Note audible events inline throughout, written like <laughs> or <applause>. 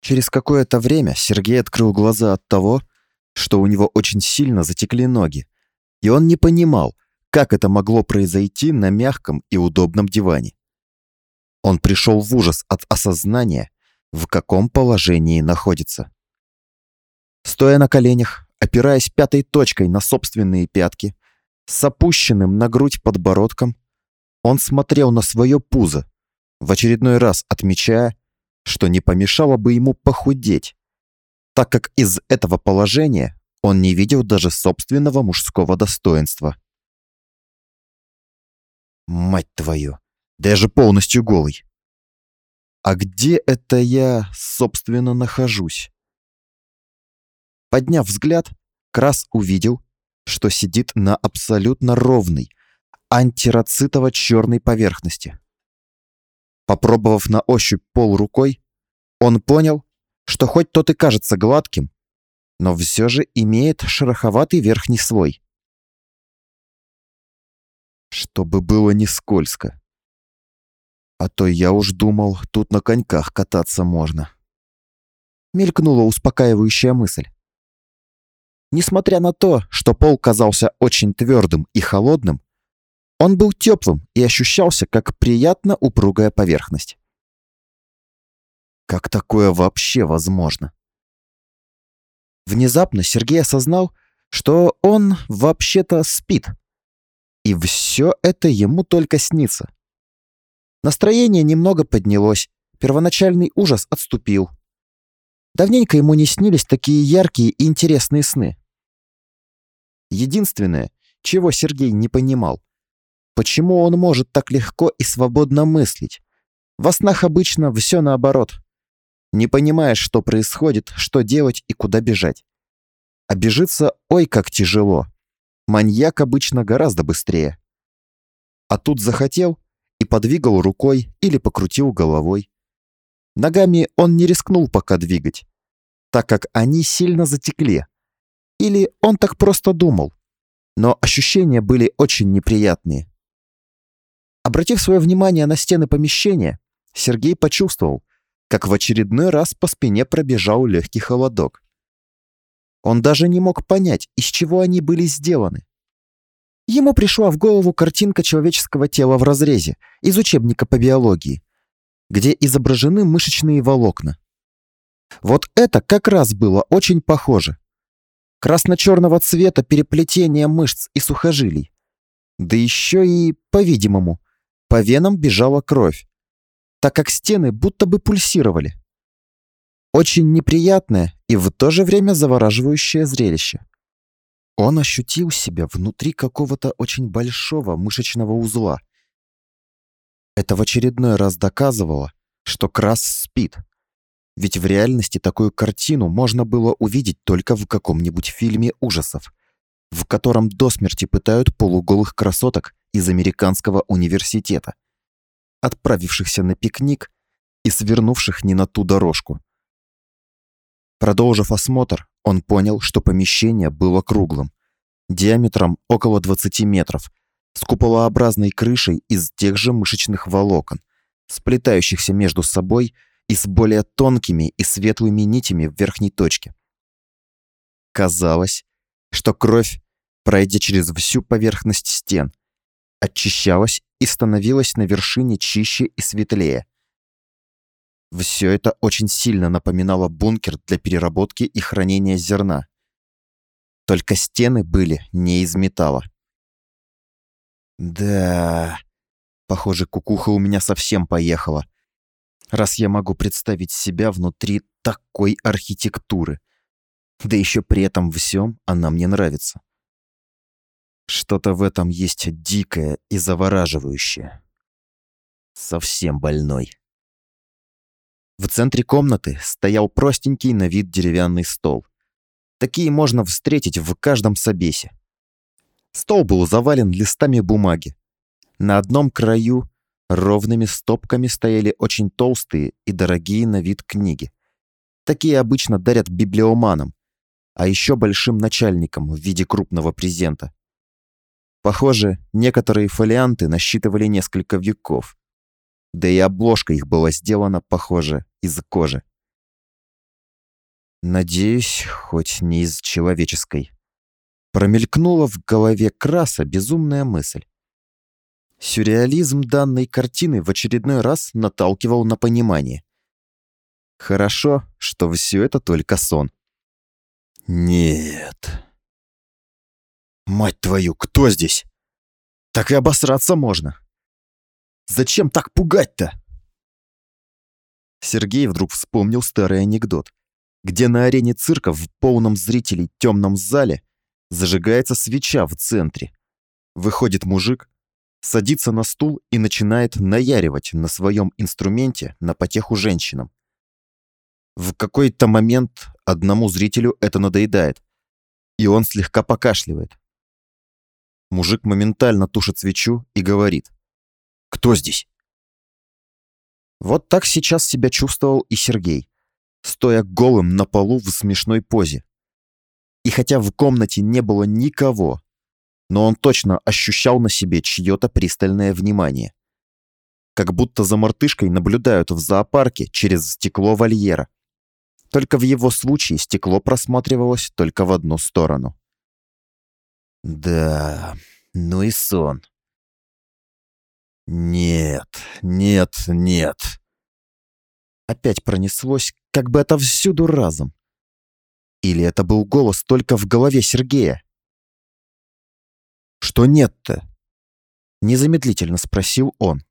Через какое-то время Сергей открыл глаза от того, что у него очень сильно затекли ноги, и он не понимал, как это могло произойти на мягком и удобном диване. Он пришел в ужас от осознания, в каком положении находится. Стоя на коленях, опираясь пятой точкой на собственные пятки, с опущенным на грудь подбородком, он смотрел на свое пузо, в очередной раз отмечая, что не помешало бы ему похудеть, так как из этого положения он не видел даже собственного мужского достоинства. Мать твою, да я же полностью голый. А где это я, собственно, нахожусь? Подняв взгляд, Крас увидел, что сидит на абсолютно ровной, антирацитово-черной поверхности. Попробовав на ощупь пол рукой, он понял, что хоть тот и кажется гладким, но все же имеет шероховатый верхний слой. Чтобы было не скользко. А то я уж думал, тут на коньках кататься можно. Мелькнула успокаивающая мысль. Несмотря на то, что пол казался очень твердым и холодным, он был теплым и ощущался как приятно упругая поверхность. Как такое вообще возможно? Внезапно Сергей осознал, что он вообще-то спит. И все это ему только снится. Настроение немного поднялось, первоначальный ужас отступил. Давненько ему не снились такие яркие и интересные сны. Единственное, чего Сергей не понимал, Почему он может так легко и свободно мыслить? Во снах обычно все наоборот. Не понимаешь, что происходит, что делать и куда бежать. А бежится ой как тяжело. Маньяк обычно гораздо быстрее. А тут захотел и подвигал рукой или покрутил головой. Ногами он не рискнул пока двигать, так как они сильно затекли. Или он так просто думал. Но ощущения были очень неприятные. Обратив свое внимание на стены помещения, Сергей почувствовал, как в очередной раз по спине пробежал легкий холодок. Он даже не мог понять, из чего они были сделаны. Ему пришла в голову картинка человеческого тела в разрезе из учебника по биологии, где изображены мышечные волокна. Вот это как раз было очень похоже. Красно-черного цвета переплетение мышц и сухожилий. Да еще и, по-видимому, по венам бежала кровь, так как стены будто бы пульсировали. Очень неприятное и в то же время завораживающее зрелище. Он ощутил себя внутри какого-то очень большого мышечного узла. Это в очередной раз доказывало, что Крас спит. Ведь в реальности такую картину можно было увидеть только в каком-нибудь фильме ужасов, в котором до смерти пытают полуголых красоток из американского университета, отправившихся на пикник и свернувших не на ту дорожку. Продолжив осмотр, он понял, что помещение было круглым, диаметром около 20 метров, с куполообразной крышей из тех же мышечных волокон, сплетающихся между собой и с более тонкими и светлыми нитями в верхней точке. Казалось, что кровь, пройдя через всю поверхность стен, очищалась и становилась на вершине чище и светлее. Все это очень сильно напоминало бункер для переработки и хранения зерна. Только стены были не из металла. Да, похоже, кукуха у меня совсем поехала. Раз я могу представить себя внутри такой архитектуры. Да еще при этом всем она мне нравится. Что-то в этом есть дикое и завораживающее. Совсем больной. В центре комнаты стоял простенький на вид деревянный стол. Такие можно встретить в каждом собесе. Стол был завален листами бумаги. На одном краю ровными стопками стояли очень толстые и дорогие на вид книги. Такие обычно дарят библиоманам, а еще большим начальникам в виде крупного презента. Похоже, некоторые фолианты насчитывали несколько веков. Да и обложка их была сделана, похоже, из кожи. Надеюсь, хоть не из человеческой. Промелькнула в голове Краса безумная мысль. Сюрреализм данной картины в очередной раз наталкивал на понимание. Хорошо, что все это только сон. Нет. Мать твою, кто здесь? Так и обосраться можно. Зачем так пугать-то? Сергей вдруг вспомнил старый анекдот, где на арене цирка в полном зрителей темном зале зажигается свеча в центре. Выходит мужик, садится на стул и начинает наяривать на своем инструменте на потеху женщинам. В какой-то момент одному зрителю это надоедает, и он слегка покашливает. Мужик моментально тушит свечу и говорит. «Кто здесь?» Вот так сейчас себя чувствовал и Сергей, стоя голым на полу в смешной позе. И хотя в комнате не было никого, но он точно ощущал на себе чье-то пристальное внимание. Как будто за мартышкой наблюдают в зоопарке через стекло вольера. Только в его случае стекло просматривалось только в одну сторону. Да, ну и сон. Нет, нет, нет. Опять пронеслось, как бы отовсюду разом. Или это был голос только в голове Сергея? «Что нет-то?» Незамедлительно спросил он.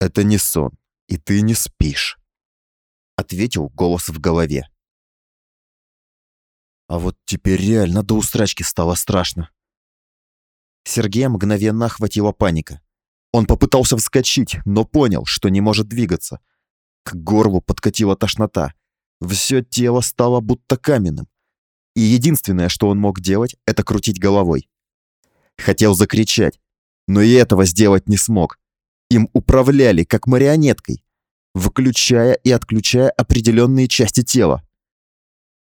«Это не сон, и ты не спишь», — ответил голос в голове. А вот теперь реально до устрачки стало страшно. Сергея мгновенно охватила паника. Он попытался вскочить, но понял, что не может двигаться. К горлу подкатила тошнота. Все тело стало будто каменным. И единственное, что он мог делать, это крутить головой. Хотел закричать, но и этого сделать не смог. Им управляли, как марионеткой, выключая и отключая определенные части тела.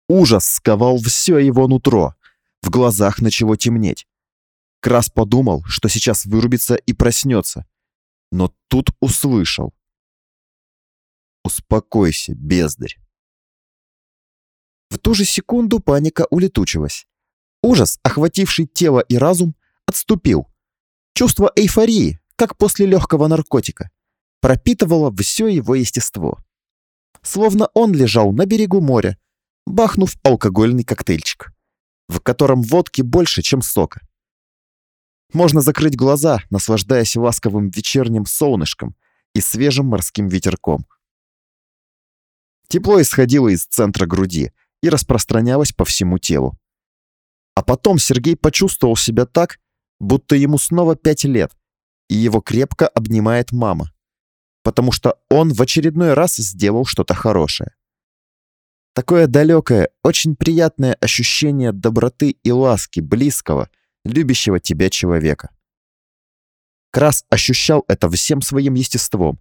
Ужас сковал все его нутро. В глазах начало темнеть. Крас подумал, что сейчас вырубится и проснется. Но тут услышал. «Успокойся, бездарь». В ту же секунду паника улетучилась. Ужас, охвативший тело и разум, отступил. Чувство эйфории, как после легкого наркотика, пропитывало все его естество. Словно он лежал на берегу моря, бахнув алкогольный коктейльчик, в котором водки больше, чем сока. Можно закрыть глаза, наслаждаясь ласковым вечерним солнышком и свежим морским ветерком. Тепло исходило из центра груди и распространялось по всему телу. А потом Сергей почувствовал себя так, будто ему снова пять лет, и его крепко обнимает мама, потому что он в очередной раз сделал что-то хорошее. Такое далекое, очень приятное ощущение доброты и ласки близкого, любящего тебя человека. Крас ощущал это всем своим естеством,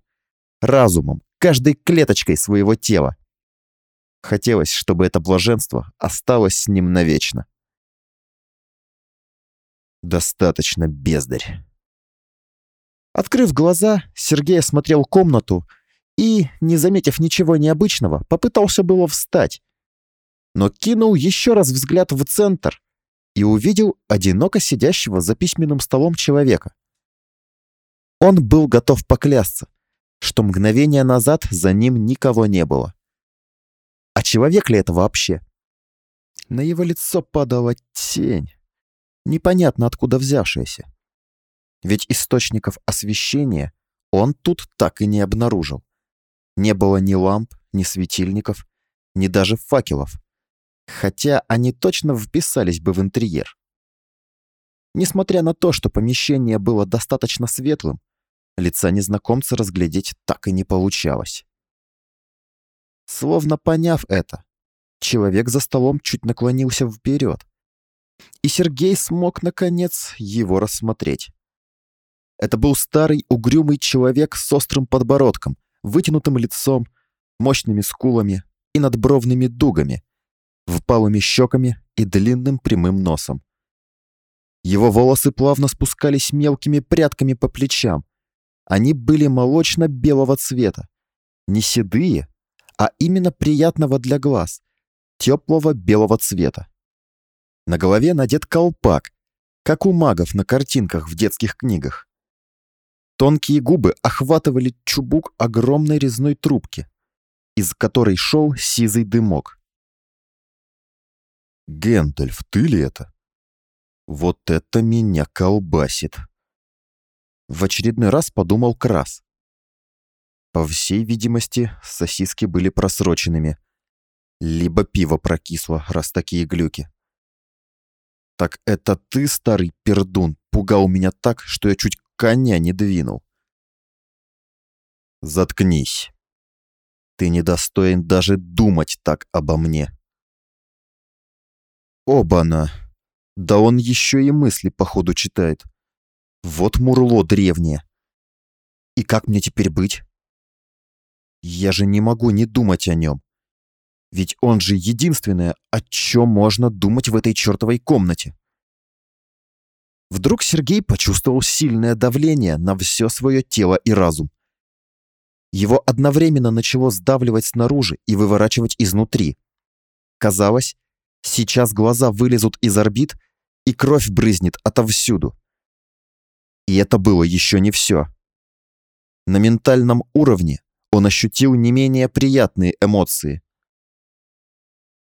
разумом, каждой клеточкой своего тела. Хотелось, чтобы это блаженство осталось с ним навечно. Достаточно, бездарь. Открыв глаза, Сергей осмотрел комнату и, не заметив ничего необычного, попытался было встать. Но кинул еще раз взгляд в центр и увидел одиноко сидящего за письменным столом человека. Он был готов поклясться, что мгновение назад за ним никого не было. А человек ли это вообще? На его лицо падала тень, непонятно откуда взявшаяся. Ведь источников освещения он тут так и не обнаружил. Не было ни ламп, ни светильников, ни даже факелов. Хотя они точно вписались бы в интерьер. Несмотря на то, что помещение было достаточно светлым, лица незнакомца разглядеть так и не получалось. Словно поняв это, человек за столом чуть наклонился вперед, и Сергей смог, наконец, его рассмотреть. Это был старый угрюмый человек с острым подбородком, вытянутым лицом, мощными скулами и надбровными дугами, впалыми щеками и длинным прямым носом. Его волосы плавно спускались мелкими прядками по плечам. Они были молочно-белого цвета. Не седые, а именно приятного для глаз, теплого белого цвета. На голове надет колпак, как у магов на картинках в детских книгах. Тонкие губы охватывали чубук огромной резной трубки, из которой шел сизый дымок. «Гэндальф, ты ли это? Вот это меня колбасит!» В очередной раз подумал Крас. По всей видимости, сосиски были просроченными. Либо пиво прокисло, раз такие глюки. «Так это ты, старый пердун, пугал меня так, что я чуть коня не двинул?» «Заткнись. Ты недостоин даже думать так обо мне». Оба-на! Да он еще и мысли, походу, читает. Вот мурло древнее. И как мне теперь быть? Я же не могу не думать о нем. Ведь он же единственное, о чем можно думать в этой чертовой комнате. Вдруг Сергей почувствовал сильное давление на все свое тело и разум. Его одновременно начало сдавливать снаружи и выворачивать изнутри. Казалось, сейчас глаза вылезут из орбит, и кровь брызнет отовсюду. И это было еще не все. На ментальном уровне он ощутил не менее приятные эмоции.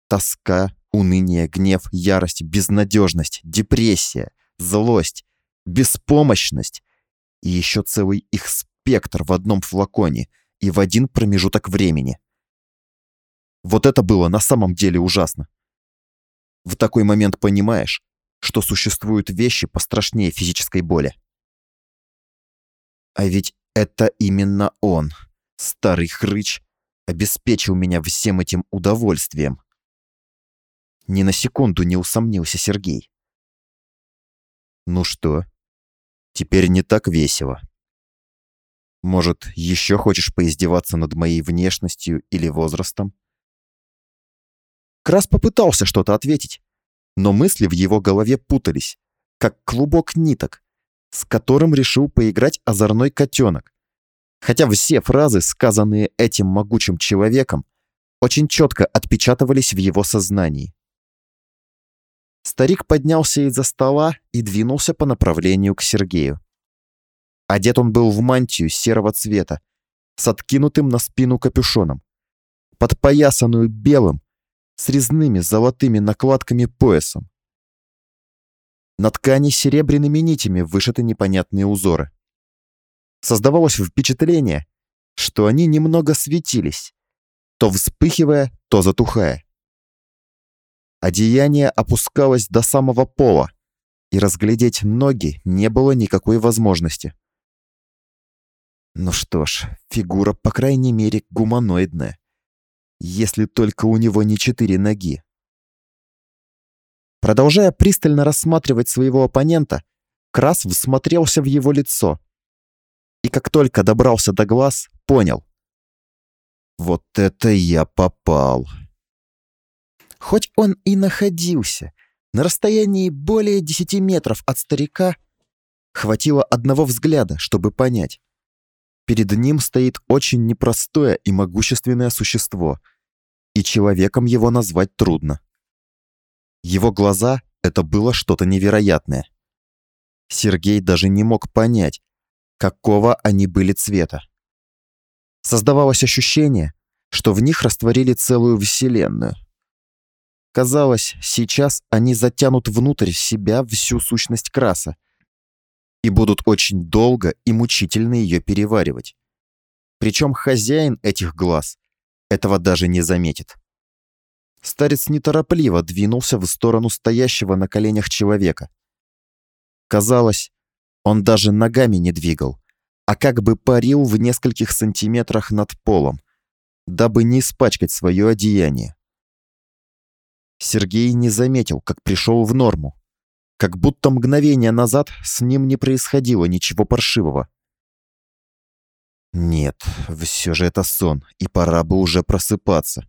Тоска, уныние, гнев, ярость, безнадежность, депрессия, злость, беспомощность и еще целый их спектр в одном флаконе и в один промежуток времени. Вот это было на самом деле ужасно. В такой момент понимаешь, что существуют вещи пострашнее физической боли. А ведь это именно он, старый хрыч, обеспечил меня всем этим удовольствием. Ни на секунду не усомнился Сергей. Ну что, теперь не так весело. Может, еще хочешь поиздеваться над моей внешностью или возрастом? Крас попытался что-то ответить, но мысли в его голове путались, как клубок ниток, с которым решил поиграть озорной котенок. Хотя все фразы, сказанные этим могучим человеком, очень четко отпечатывались в его сознании. Старик поднялся из-за стола и двинулся по направлению к Сергею. Одет он был в мантию серого цвета, с откинутым на спину капюшоном, подпоясанную белым, с резными золотыми накладками поясом. На ткани серебряными нитями вышиты непонятные узоры. Создавалось впечатление, что они немного светились, то вспыхивая, то затухая. Одеяние опускалось до самого пола, и разглядеть ноги не было никакой возможности. Ну что ж, фигура, по крайней мере, гуманоидная если только у него не четыре ноги. Продолжая пристально рассматривать своего оппонента, Крас всмотрелся в его лицо. И как только добрался до глаз, понял. Вот это я попал. Хоть он и находился на расстоянии более десяти метров от старика, хватило одного взгляда, чтобы понять. Перед ним стоит очень непростое и могущественное существо, и человеком его назвать трудно. Его глаза — это было что-то невероятное. Сергей даже не мог понять, какого они были цвета. Создавалось ощущение, что в них растворили целую вселенную. Казалось, сейчас они затянут внутрь себя всю сущность краса, и будут очень долго и мучительно ее переваривать. Причем хозяин этих глаз этого даже не заметит. Старец неторопливо двинулся в сторону стоящего на коленях человека. Казалось, он даже ногами не двигал, а как бы парил в нескольких сантиметрах над полом, дабы не испачкать свое одеяние. Сергей не заметил, как пришел в норму, как будто мгновение назад с ним не происходило ничего паршивого. Нет, все же это сон, и пора бы уже просыпаться.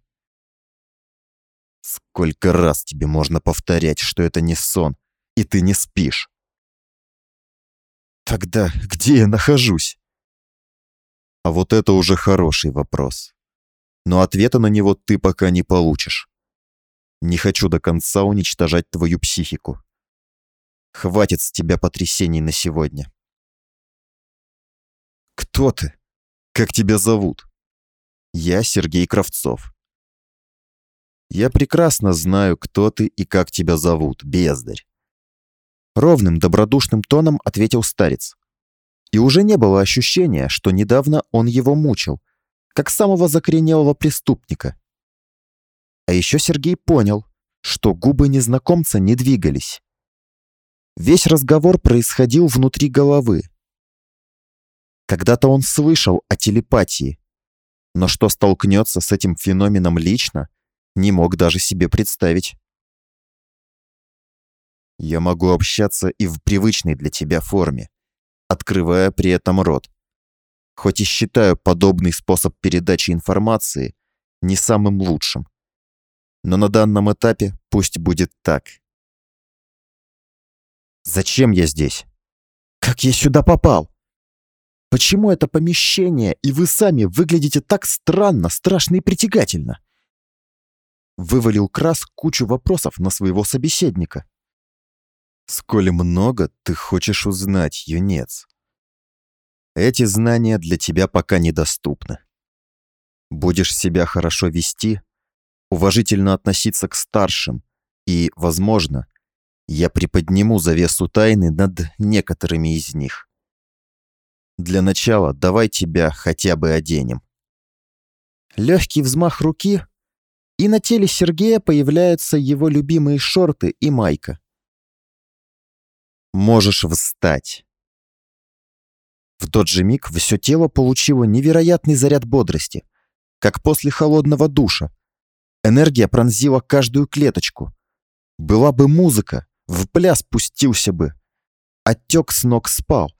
Сколько раз тебе можно повторять, что это не сон, и ты не спишь? Тогда где я нахожусь? А вот это уже хороший вопрос. Но ответа на него ты пока не получишь. Не хочу до конца уничтожать твою психику. Хватит с тебя потрясений на сегодня. Кто ты? Как тебя зовут? Я Сергей Кравцов. Я прекрасно знаю, кто ты и как тебя зовут, бездарь. Ровным, добродушным тоном ответил старец. И уже не было ощущения, что недавно он его мучил, как самого закоренелого преступника. А еще Сергей понял, что губы незнакомца не двигались. Весь разговор происходил внутри головы. Когда-то он слышал о телепатии, но что столкнется с этим феноменом лично, не мог даже себе представить. Я могу общаться и в привычной для тебя форме, открывая при этом рот. Хоть и считаю подобный способ передачи информации не самым лучшим. Но на данном этапе пусть будет так. Зачем я здесь? Как я сюда попал? Почему это помещение, и вы сами выглядите так странно, страшно и притягательно? Вывалил Крас кучу вопросов на своего собеседника. Сколь много ты хочешь узнать, юнец? Эти знания для тебя пока недоступны. Будешь себя хорошо вести, уважительно относиться к старшим, и, возможно, я приподниму завесу тайны над некоторыми из них. Для начала давай тебя хотя бы оденем. Легкий взмах руки, и на теле Сергея появляются его любимые шорты и майка. Можешь встать. В тот же миг все тело получило невероятный заряд бодрости, как после холодного душа. Энергия пронзила каждую клеточку. Была бы музыка, в пляс пустился бы. Отек с ног спал,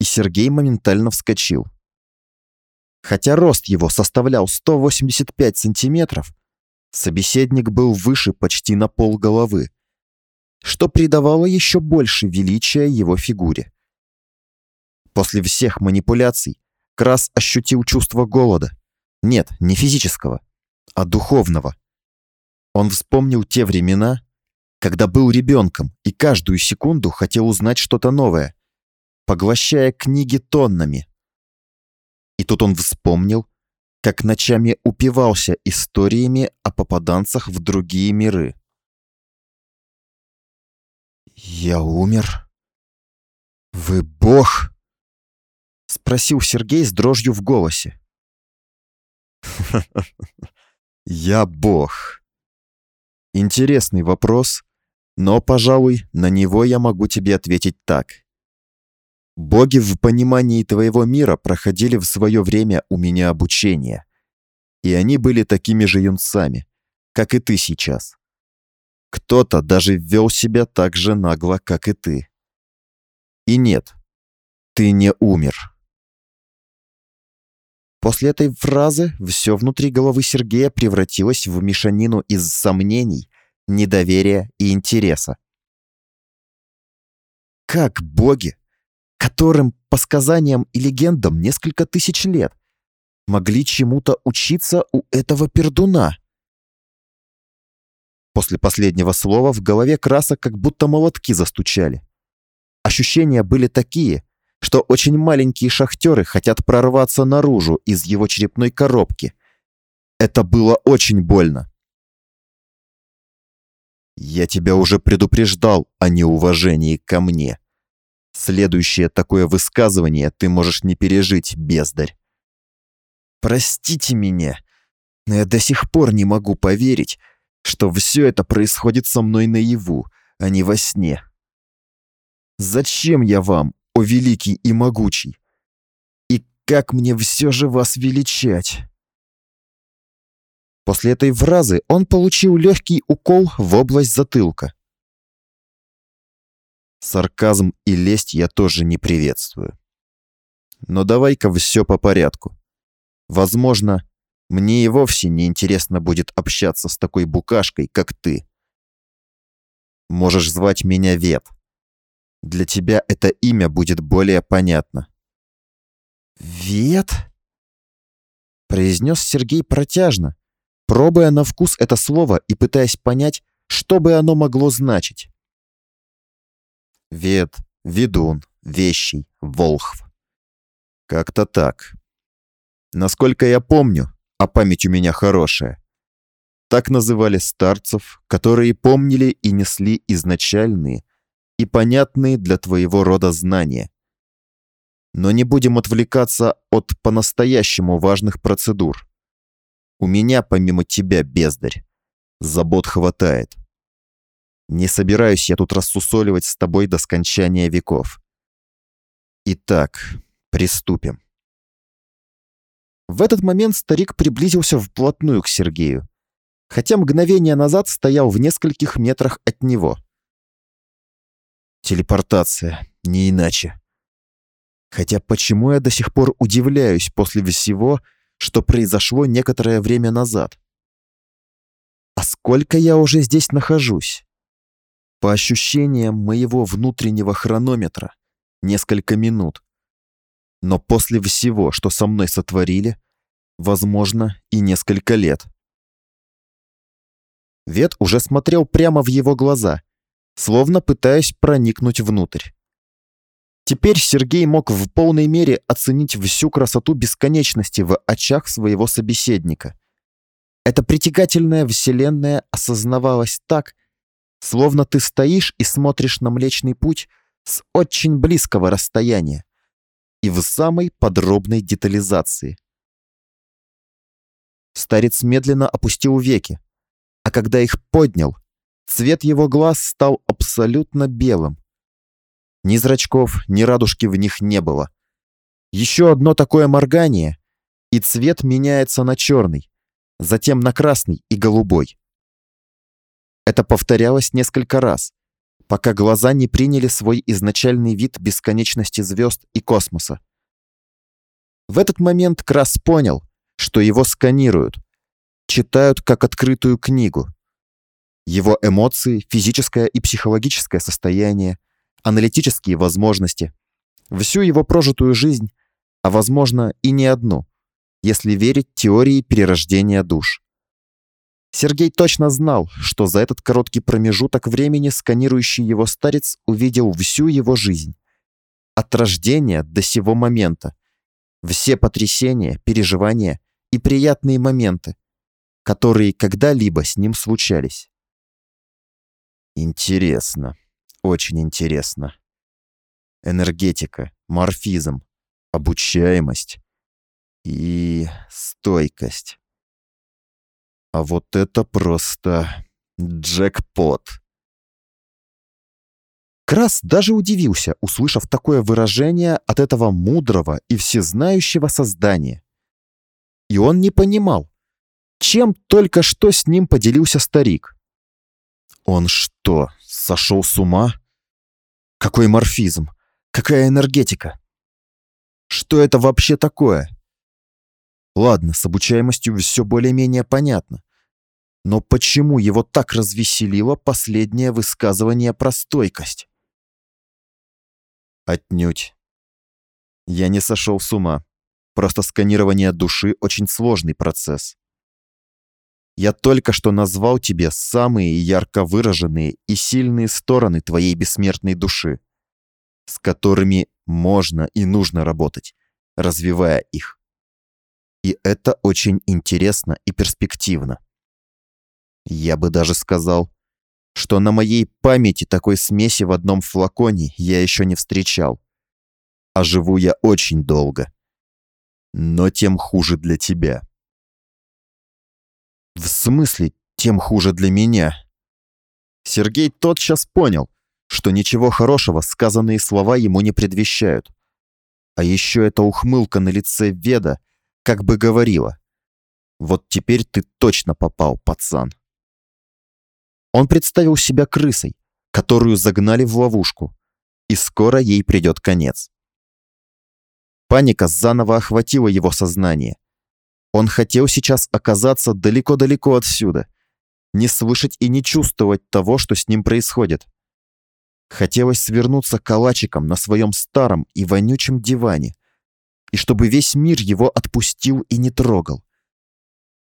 и Сергей моментально вскочил. Хотя рост его составлял 185 сантиметров, собеседник был выше почти на пол головы что придавало еще больше величия его фигуре. После всех манипуляций Крас ощутил чувство голода. Нет, не физического, а духовного. Он вспомнил те времена, когда был ребенком и каждую секунду хотел узнать что-то новое, поглощая книги тоннами. И тут он вспомнил, как ночами упивался историями о попаданцах в другие миры. «Я умер? Вы бог?» — спросил Сергей с дрожью в голосе. <laughs> «Я бог». Интересный вопрос, но, пожалуй, на него я могу тебе ответить так. Боги в понимании твоего мира проходили в свое время у меня обучение, и они были такими же юнцами, как и ты сейчас. Кто-то даже вел себя так же нагло, как и ты. И нет, ты не умер. После этой фразы все внутри головы Сергея превратилось в мешанину из сомнений, недоверия и интереса. Как боги, которым, по сказаниям и легендам, несколько тысяч лет, могли чему-то учиться у этого пердуна? После последнего слова в голове Краса как будто молотки застучали. Ощущения были такие, что очень маленькие шахтеры хотят прорваться наружу из его черепной коробки. Это было очень больно. Я тебя уже предупреждал о неуважении ко мне. Следующее такое высказывание ты можешь не пережить, бездарь. Простите меня, но я до сих пор не могу поверить, что все это происходит со мной наяву, а не во сне. Зачем я вам, о великий и могучий? И как мне все же вас величать? После этой фразы он получил легкий укол в область затылка. Сарказм и лесть я тоже не приветствую. Но давай-ка все по порядку. Возможно, мне и вовсе не интересно будет общаться с такой букашкой, как ты. Можешь звать меня Вет. Для тебя это имя будет более понятно. Вет? Произнес Сергей протяжно, пробуя на вкус это слово и пытаясь понять, что бы оно могло значить? Вед, ведун, вещий, волхв. Как-то так. Насколько я помню, а память у меня хорошая, так называли старцев, которые помнили и несли изначальные и понятные для твоего рода знания. Но не будем отвлекаться от по-настоящему важных процедур. У меня, помимо тебя, бездарь, забот хватает. Не собираюсь я тут рассусоливать с тобой до скончания веков. Итак, приступим. В этот момент старик приблизился вплотную к Сергею, хотя мгновение назад стоял в нескольких метрах от него. Телепортация, не иначе. Хотя почему я до сих пор удивляюсь после всего, что произошло некоторое время назад? А сколько я уже здесь нахожусь? По ощущениям моего внутреннего хронометра, несколько минут. Но после всего, что со мной сотворили, возможно, и несколько лет. Вет уже смотрел прямо в его глаза, словно пытаясь проникнуть внутрь. Теперь Сергей мог в полной мере оценить всю красоту бесконечности в очах своего собеседника. Эта притягательная вселенная осознавалась так, Словно ты стоишь и смотришь на Млечный Путь с очень близкого расстояния и в самой подробной детализации. Старец медленно опустил веки, а когда их поднял, цвет его глаз стал абсолютно белым. Ни зрачков, ни радужки в них не было. Еще одно такое моргание, и цвет меняется на черный, затем на красный и голубой. Это повторялось несколько раз, пока глаза не приняли свой изначальный вид бесконечности звезд и космоса. В этот момент Крас понял, что его сканируют, читают как открытую книгу. Его эмоции, физическое и психологическое состояние, аналитические возможности, всю его прожитую жизнь, а возможно и не одну, если верить теории перерождения душ. Сергей точно знал, что за этот короткий промежуток времени сканирующий его старец увидел всю его жизнь. От рождения до сего момента. Все потрясения, переживания и приятные моменты, которые когда-либо с ним случались. Интересно. Очень интересно. Энергетика, морфизм, обучаемость и стойкость. А вот это просто джекпот. Крас даже удивился, услышав такое выражение от этого мудрого и всезнающего создания. И он не понимал, чем только что с ним поделился старик. Он что, сошел с ума? Какой морфизм? Какая энергетика? Что это вообще такое? Ладно, с обучаемостью все более-менее понятно. Но почему его так развеселило последнее высказывание про стойкость? Отнюдь. Я не сошел с ума. Просто сканирование души – очень сложный процесс. Я только что назвал тебе самые ярко выраженные и сильные стороны твоей бессмертной души, с которыми можно и нужно работать, развивая их. И это очень интересно и перспективно. Я бы даже сказал, что на моей памяти такой смеси в одном флаконе я еще не встречал. А живу я очень долго. Но тем хуже для тебя. В смысле, тем хуже для меня? Сергей тотчас понял, что ничего хорошего сказанные слова ему не предвещают. А еще эта ухмылка на лице Веда как бы говорила. Вот теперь ты точно попал, пацан. Он представил себя крысой, которую загнали в ловушку, и скоро ей придет конец. Паника заново охватила его сознание. Он хотел сейчас оказаться далеко-далеко отсюда, не слышать и не чувствовать того, что с ним происходит. Хотелось свернуться калачиком на своем старом и вонючем диване, и чтобы весь мир его отпустил и не трогал.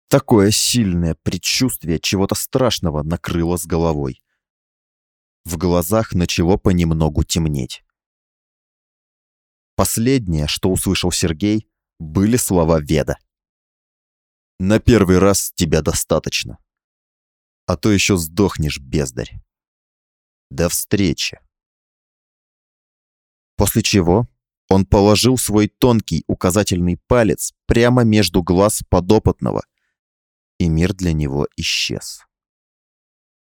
Такое сильное предчувствие чего-то страшного накрыло с головой. В глазах начало понемногу темнеть. Последнее, что услышал Сергей, были слова Веда. «На первый раз тебя достаточно. А то еще сдохнешь, бездарь. До встречи!» После чего он положил свой тонкий указательный палец прямо между глаз подопытного, и мир для него исчез.